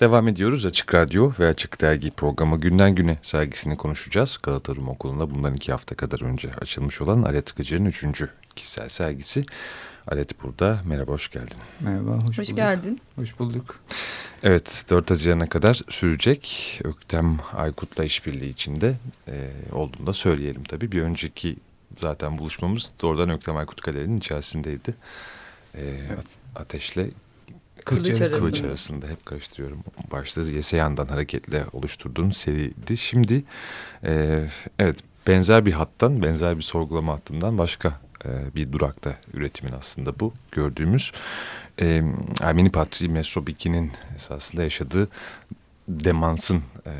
Devam ediyoruz Açık Radyo ve Açık Dergi programı Günden Güne sergisini konuşacağız. Galata Rum Okulu'nda bundan iki hafta kadar önce açılmış olan Alet Gıcır'ın üçüncü kişisel sergisi. Alet burada. Merhaba, hoş geldin. Merhaba, hoş, hoş bulduk. geldin. Hoş bulduk. Evet, 4 Haziran'a kadar sürecek Öktem Aykut'la işbirliği içinde e, olduğunu da söyleyelim tabii. Bir önceki zaten buluşmamız doğrudan Öktem Aykut Galeri'nin içerisindeydi. E, evet. Ateşle Kılıç, kılıç, arasında. kılıç arasında hep karıştırıyorum. Başta Yeseyan'dan hareketle oluşturduğun seriydi. Şimdi e, evet benzer bir hattan, benzer bir sorgulama hattından başka e, bir durakta üretimin aslında bu gördüğümüz. E, Ermeni Patri Mesrobiki'nin esasında yaşadığı demansın e,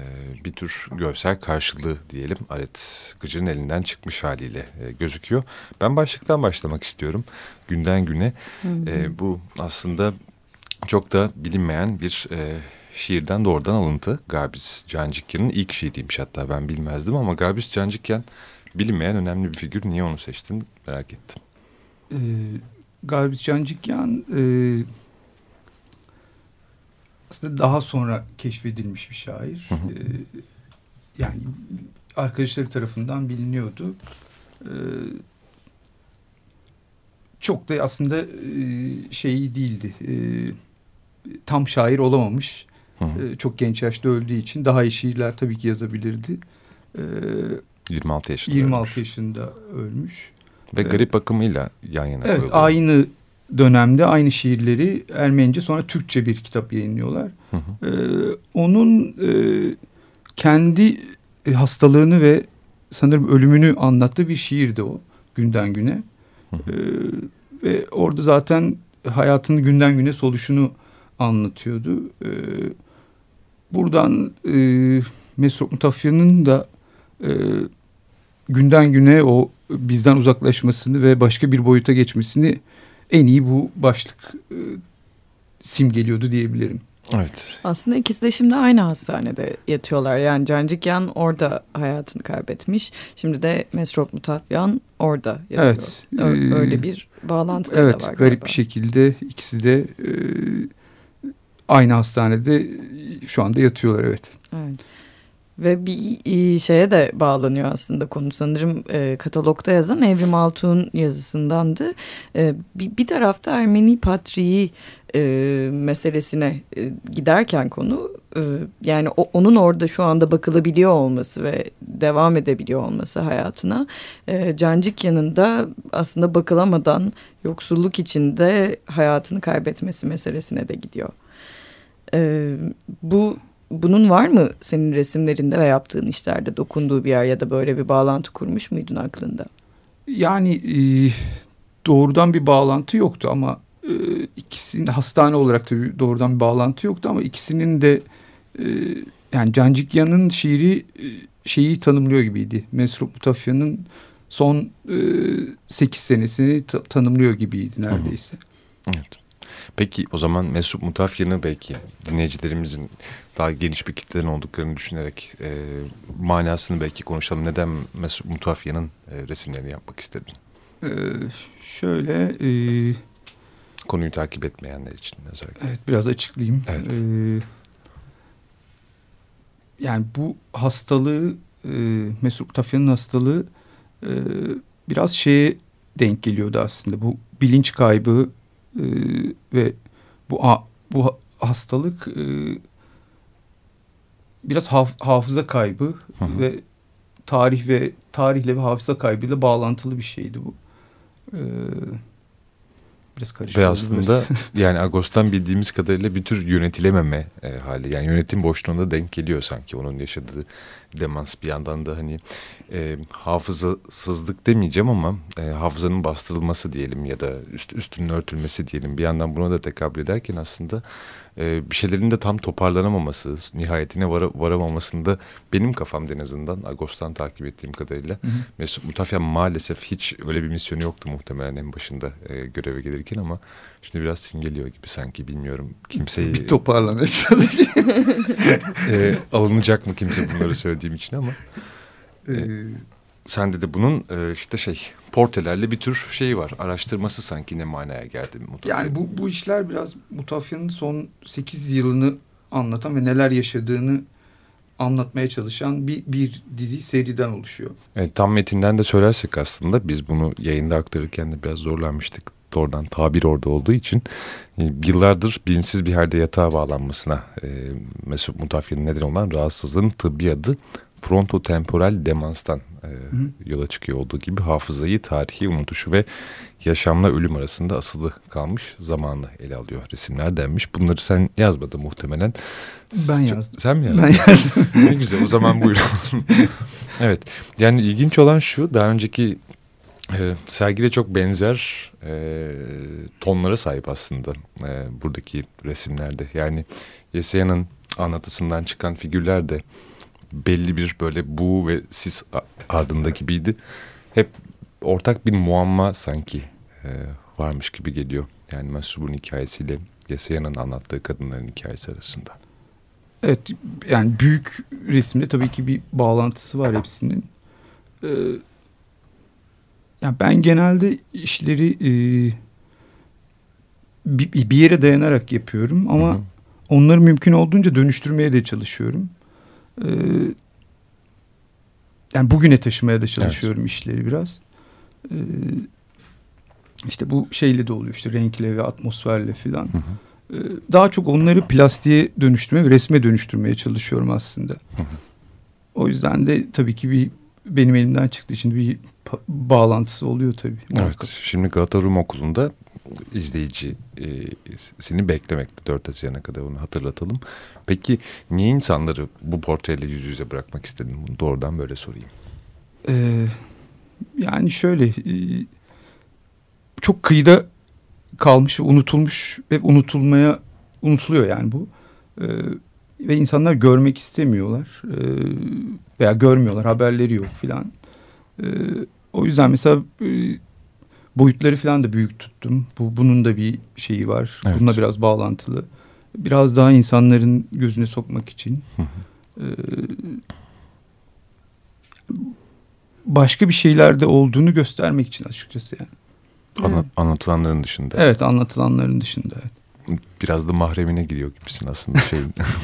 bir tür görsel karşılığı diyelim. Aret Gıcır'ın elinden çıkmış haliyle e, gözüküyor. Ben başlıktan başlamak istiyorum. Günden güne Hı hı. e, bu aslında çok da bilinmeyen bir e, şiirden doğrudan alıntı. Gabiz Cancikyan'ın ilk şiiriymiş hatta ben bilmezdim ama Gabiz Cancikyan bilinmeyen önemli bir figür. Niye onu seçtin merak ettim. Ee, Gabiz Cancikyan e, aslında daha sonra keşfedilmiş bir şair. Hı hı. Ee, yani arkadaşları tarafından biliniyordu. Ee, çok da aslında e, şeyi değildi. E, tam şair olamamış. Hı hı. E, çok genç yaşta öldüğü için daha iyi şiirler tabii ki yazabilirdi. E, 26 yaşında 26 ölmüş. yaşında ölmüş. Ve Evet. garip bakımıyla yan yana Evet koyuluyor. aynı dönemde aynı şiirleri Ermenice sonra Türkçe bir kitap yayınlıyorlar. Hı hı. Ee, onun e, kendi e, hastalığını ve sanırım ölümünü anlattığı bir şiirdi o günden güne. Hı Ee, ve orada zaten hayatının günden güne soluşunu anlatıyordu. Ee, buradan e, Mesrop Mutafya'nın da e, günden güne o bizden uzaklaşmasını ve başka bir boyuta geçmesini en iyi bu başlık e, simgeliyordu diyebilirim. Evet. Aslında ikisi de şimdi aynı hastanede yatıyorlar. Yani Cancikyan orada hayatını kaybetmiş. Şimdi de Mesrop Mutafyan orada yatıyor. Evet. Ö- Ee, Öyle bir bağlantıları Evet da var garip galiba. bir şekilde ikisi de e, aynı hastanede şu anda yatıyorlar evet. Evet. Ve bir e, şeye de bağlanıyor aslında konu sanırım e, katalogda yazan Evrim Altuğ'un yazısındandı. E, bir, bir tarafta Ermeni patriği e, meselesine e, giderken konu e, yani o, onun orada şu anda bakılabiliyor olması ve devam edebiliyor olması hayatına e, Cancikyan'ın da aslında bakılamadan yoksulluk içinde hayatını kaybetmesi meselesine de gidiyor. E, bu bunun var mı senin resimlerinde ve yaptığın işlerde dokunduğu bir yer ya da böyle bir bağlantı kurmuş muydun aklında? Yani e, doğrudan bir bağlantı yoktu ama e, ikisinin hastane olarak tabii doğrudan bir bağlantı yoktu ama ikisinin de e, yani Cancikyan'ın şiiri e, şeyi tanımlıyor gibiydi. Mesrop Mutafya'nın son e, 8 senesini ta- tanımlıyor gibiydi neredeyse. Evet. Peki o zaman Mesut Mutafyan'ı belki dinleyicilerimizin daha geniş bir kitleden olduklarını düşünerek e, manasını belki konuşalım. Neden Mesut Mutafyan'ın e, resimlerini yapmak istedin? E, şöyle e, Konuyu takip etmeyenler için özellikle. Evet biraz açıklayayım. Evet. Ee, yani bu hastalığı e, Mesut Tafyan'ın hastalığı e, biraz şeye denk geliyordu aslında. Bu bilinç kaybı e, ve bu bu ha- hastalık e, biraz haf- hafıza kaybı Hı hı. ve tarih ve tarihle ve hafıza kaybıyla bağlantılı bir şeydi bu. Ee, biraz karışık Ve aslında yani Agos'tan bildiğimiz kadarıyla bir tür yönetilememe e, hali. Yani yönetim boşluğunda denk geliyor sanki onun yaşadığı demans. Bir yandan da hani e, hafızasızlık demeyeceğim ama e, hafızanın bastırılması diyelim ya da üst, üstünün örtülmesi diyelim. Bir yandan buna da tekabül ederken aslında e, bir şeylerin de tam toparlanamaması, nihayetine vara, varamamasında benim kafamda en azından Agos'tan takip ettiğim kadarıyla Hı hı. Mesut Mutafyan maalesef hiç öyle bir misyonu yoktu muhtemelen en başında e, göreve gelirken ama şimdi biraz simgeliyor gibi sanki bilmiyorum. Kimseyi bir toparlamaya çalışayım. e, alınacak mı kimse bunları söylediğim için ama Ee, sende de bunun e, işte şey portelerle bir tür şeyi var. Araştırması sanki ne manaya geldi Mutafyan. yani bu, bu işler biraz Mutafyan'ın son 8 yılını anlatan ve neler yaşadığını anlatmaya çalışan bir, bir dizi seriden oluşuyor. Evet, tam metinden de söylersek aslında biz bunu yayında aktarırken de biraz zorlanmıştık. Oradan tabir orada olduğu için e, yıllardır bilinçsiz bir yerde yatağa bağlanmasına e, Mesut Mutafya'nın neden olan rahatsızlığın tıbbi adı frontotemporal demanstan e, yola çıkıyor olduğu gibi hafızayı, tarihi unutuşu ve yaşamla ölüm arasında asılı kalmış zamanı ele alıyor resimler denmiş. Bunları sen yazmadın muhtemelen. Ben yazdım. Sen mi yazdın? Ben yazdım. ne güzel o zaman buyurun. evet yani ilginç olan şu daha önceki e, sergiyle çok benzer e, tonlara sahip aslında e, buradaki resimlerde. Yani Yesaya'nın anlatısından çıkan figürler de belli bir böyle bu ve sis ardında gibiydi. Hep ortak bir muamma sanki e, varmış gibi geliyor. Yani Masrub'un hikayesiyle Yesaya'nın anlattığı kadınların hikayesi arasında. Evet yani büyük resimde tabii ki bir bağlantısı var hepsinin. Ee, yani ben genelde işleri e, bir, bir yere dayanarak yapıyorum ama hı hı. onları mümkün olduğunca dönüştürmeye de çalışıyorum. Ee, yani bugüne taşımaya da çalışıyorum evet. işleri biraz. Ee, işte bu şeyle de oluyor işte renkle ve atmosferle filan. Ee, daha çok onları plastiğe dönüştürme ve resme dönüştürmeye çalışıyorum aslında. Hı hı. O yüzden de tabii ki bir benim elimden çıktığı için bir bağlantısı oluyor tabii. Evet. Şimdi Galata Rum Okulu'nda izleyici e, seni beklemekte 4 Haziran'a kadar onu hatırlatalım. Peki niye insanları bu portreyle yüz yüze bırakmak istedin? Bunu doğrudan böyle sorayım. Ee, yani şöyle e, çok kıyıda kalmış ve unutulmuş ve unutulmaya unutuluyor yani bu. Ee, ve insanlar görmek istemiyorlar ee, veya görmüyorlar haberleri yok filan. Ee, o yüzden mesela e, boyutları falan da büyük tuttum. Bu bunun da bir şeyi var. Evet. Bununla biraz bağlantılı. Biraz daha insanların gözüne sokmak için. Ee, başka bir şeylerde olduğunu göstermek için açıkçası yani. Anlat, anlatılanların dışında. Evet anlatılanların dışında. Evet. Biraz da mahremine giriyor gibisin aslında şey.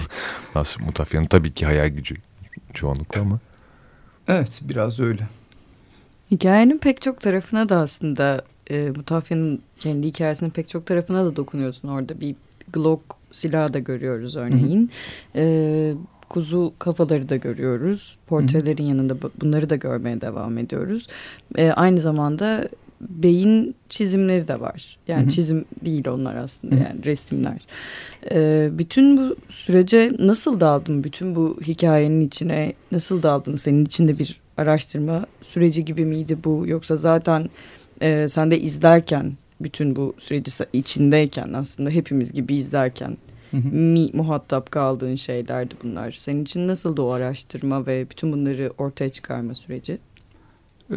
Nasıl Mutafya'nın tabii ki hayal gücü çoğunlukla ama. Evet biraz öyle. Hikayenin pek çok tarafına da aslında e, Mutafya'nın kendi hikayesinin pek çok tarafına da dokunuyorsun. Orada bir Glock silahı da görüyoruz örneğin. E, kuzu kafaları da görüyoruz. Portrelerin Hı -hı. yanında bunları da görmeye devam ediyoruz. E, aynı zamanda beyin çizimleri de var. Yani Hı -hı. çizim değil onlar aslında Hı -hı. yani resimler. Ee, bütün bu sürece nasıl daldın? Bütün bu hikayenin içine nasıl daldın? Senin içinde bir araştırma süreci gibi miydi bu? Yoksa zaten e, sen de izlerken bütün bu süreci içindeyken aslında hepimiz gibi izlerken hı hı. mi muhatap kaldığın şeylerdi bunlar. Senin için nasıldı o araştırma ve bütün bunları ortaya çıkarma süreci? Ee,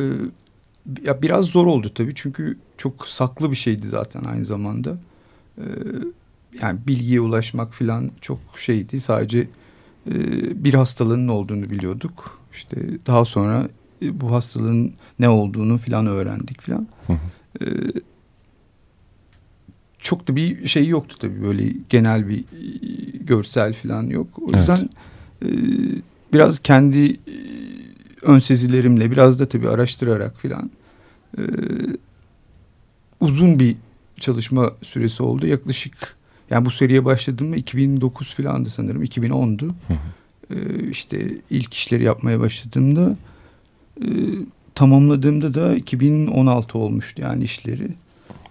ya biraz zor oldu tabii çünkü çok saklı bir şeydi zaten aynı zamanda. Ee, yani bilgiye ulaşmak falan çok şeydi. Sadece e, bir hastalığın olduğunu biliyorduk. İşte daha sonra e, bu hastalığın ne olduğunu falan öğrendik falan. Ee, çok da bir şey yoktu tabii böyle genel bir e, görsel falan yok. O yüzden evet. e, biraz kendi e, ön sezilerimle biraz da tabii araştırarak falan e, uzun bir çalışma süresi oldu. Yaklaşık yani bu seriye başladığımda 2009 filandı sanırım 2010'du. Hı hı. E, işte ilk işleri yapmaya başladığımda e, tamamladığımda da 2016 olmuştu yani işleri.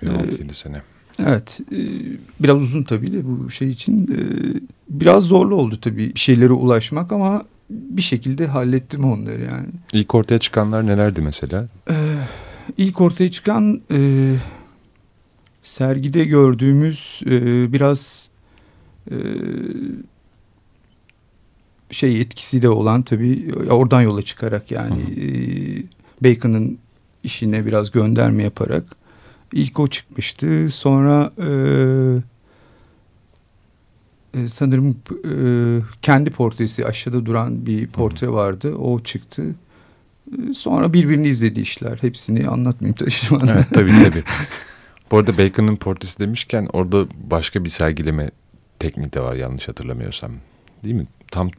6-7 ee, sene. Evet. E, biraz uzun tabii de bu şey için. E, biraz zorlu oldu tabii bir şeylere ulaşmak ama bir şekilde hallettim onları yani. İlk ortaya çıkanlar nelerdi mesela? E, ilk ortaya çıkan e, sergide gördüğümüz e, biraz e, şey etkisi de olan tabii oradan yola çıkarak yani e, Bacon'ın işine biraz gönderme yaparak ilk o çıkmıştı. Sonra e, e, sanırım e, kendi portresi aşağıda duran bir portre vardı. O çıktı. E, sonra birbirini izledi işler. Hepsini anlatmayayım tabii şu Evet tabii tabii. Bu arada Bacon'ın portresi demişken orada başka bir sergileme tekniği de var yanlış hatırlamıyorsam. Değil mi? Tam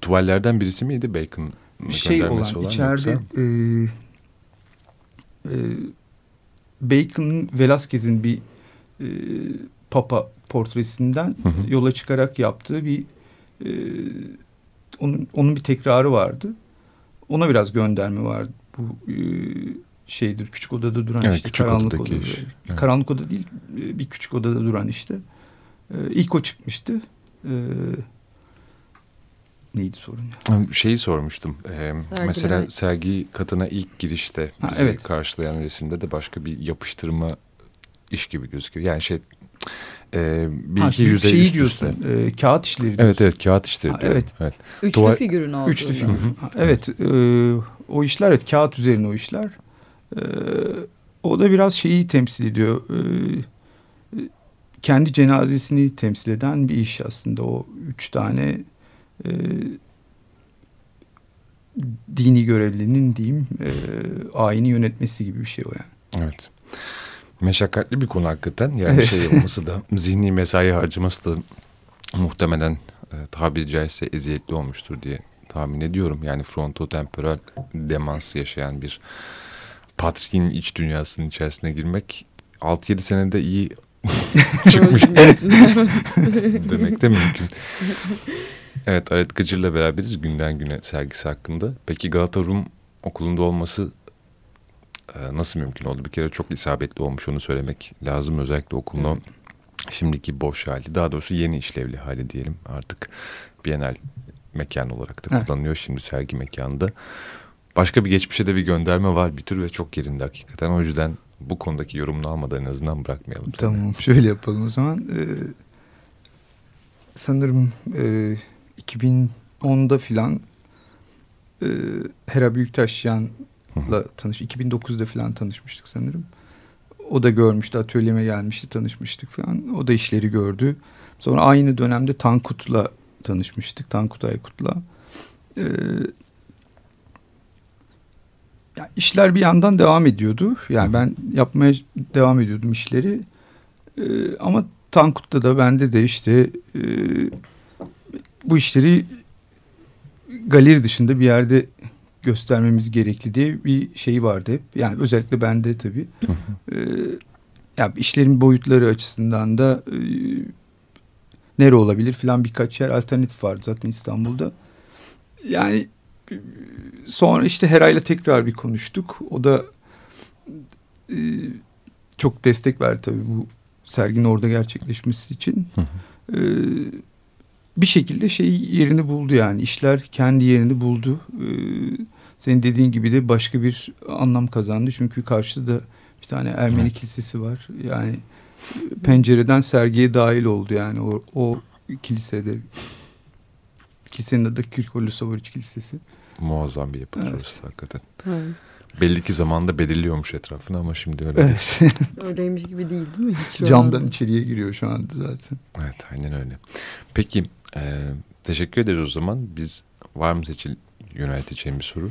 tuvallerden birisi miydi Bacon şey olan, olan içeride e, e, Bacon'ın Velázquez'in bir e, papa portresinden hı hı. yola çıkarak yaptığı bir e, onun onun bir tekrarı vardı. Ona biraz gönderme vardı. Bu e, şeydir küçük odada duran evet, işte karanlık odada. Iş. Evet. Karanlık oda değil e, bir küçük odada duran işte. E, ilk o çıkmıştı. E, neydi sorun ya? Şeyi sormuştum. Ee, mesela sergi katına ilk girişte bizi ha, evet. karşılayan resimde de başka bir yapıştırma iş gibi gözüküyor. Yani şey e, bir ha, iki yüzey şeyi üst diyorsun, üste. E, kağıt işleri diyorsun. Evet evet kağıt işleri ha, evet. evet. Üçlü Duvar... figürün olduğu. Üçlü figür. evet e, o işler evet kağıt üzerine o işler. E, o da biraz şeyi temsil ediyor. E, kendi cenazesini temsil eden bir iş aslında o üç tane e, dini görevlinin diyeyim e, ayini yönetmesi gibi bir şey o yani. Evet. Meşakkatli bir konu hakikaten. Yani evet. şey olması da zihni mesai harcaması da muhtemelen e, tabiri caizse eziyetli olmuştur diye tahmin ediyorum. Yani frontotemporal demans yaşayan bir patriğin iç dünyasının içerisine girmek 6-7 senede iyi çıkmış demek de mümkün. Evet Aret Gıcır'la beraberiz günden güne sergisi hakkında. Peki Galata Rum okulunda olması e, nasıl mümkün oldu? Bir kere çok isabetli olmuş onu söylemek lazım. Özellikle okulun evet. şimdiki boş hali daha doğrusu yeni işlevli hali diyelim artık Bienal mekan olarak da evet. kullanılıyor şimdi sergi mekanında. Başka bir geçmişe de bir gönderme var bir tür ve çok yerinde hakikaten. O yüzden bu konudaki yorumunu almadan en azından bırakmayalım. Tamam seni. şöyle yapalım o zaman. Ee, sanırım e, 2010'da filan e, Hera Büyüktaşyan'la tanış 2009'da filan tanışmıştık sanırım. O da görmüştü, atölyeme gelmişti, tanışmıştık falan. O da işleri gördü. Sonra aynı dönemde Tankut'la tanışmıştık. Tankut Aykut'la. Ee, yani işler bir yandan devam ediyordu. Yani ben yapmaya devam ediyordum işleri. Ee, ama Tankut'ta da bende de işte e, bu işleri galeri dışında bir yerde göstermemiz gerekli diye bir şey vardı hep. Yani özellikle bende tabii. ee, ya işlerin boyutları açısından da e, nere olabilir filan birkaç yer alternatif vardı zaten İstanbul'da. Yani sonra işte Hera'yla tekrar bir konuştuk. O da e, çok destek verdi tabii bu serginin orada gerçekleşmesi için. E, bir şekilde şey yerini buldu yani işler kendi yerini buldu. E, senin dediğin gibi de başka bir anlam kazandı. Çünkü karşıda bir tane Ermeni kilisesi var. Yani pencereden sergiye dahil oldu yani o, o kilisede. Kilisenin adı Kirkolu Savoriç Kilisesi. Muazzam bir yapı evet. hakikaten. Evet. Belli ki zamanda belirliyormuş etrafını ama şimdi öyle evet. değil. Öyleymiş gibi değil değil mi? Hiç Camdan anda. içeriye giriyor şu anda zaten. Evet aynen öyle. Peki e, teşekkür ederiz o zaman. Biz var mı seçil yönelteceğim bir soru?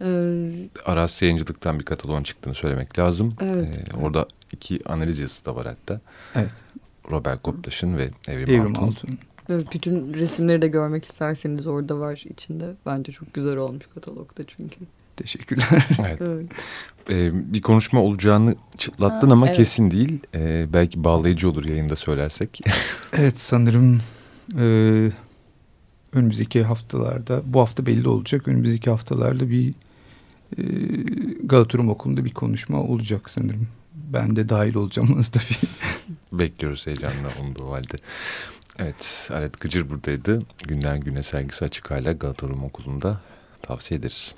Ee, Aras yayıncılıktan bir katalon çıktığını söylemek lazım. Evet. Ee, orada iki analiz yazısı da var hatta. Evet. Robert Koptaş'ın ve Evrim, Evrim Altun. Altun. Evet, bütün resimleri de görmek isterseniz orada var içinde. Bence çok güzel olmuş katalogda çünkü. Teşekkürler. evet. evet. Ee, bir konuşma olacağını çıtlattın ha, ama evet. kesin değil. Ee, belki bağlayıcı olur yayında söylersek. evet sanırım e, önümüzdeki haftalarda, bu hafta belli olacak. Önümüzdeki haftalarda bir e, Galatasaray okulunda bir konuşma olacak sanırım. Ben de dahil olacağım tabii. Bekliyoruz heyecanla onu da o halde. Evet, Alet Gıcır buradaydı. Günden güne sergisi açık hala Galatasaray Okulunda tavsiye ederiz.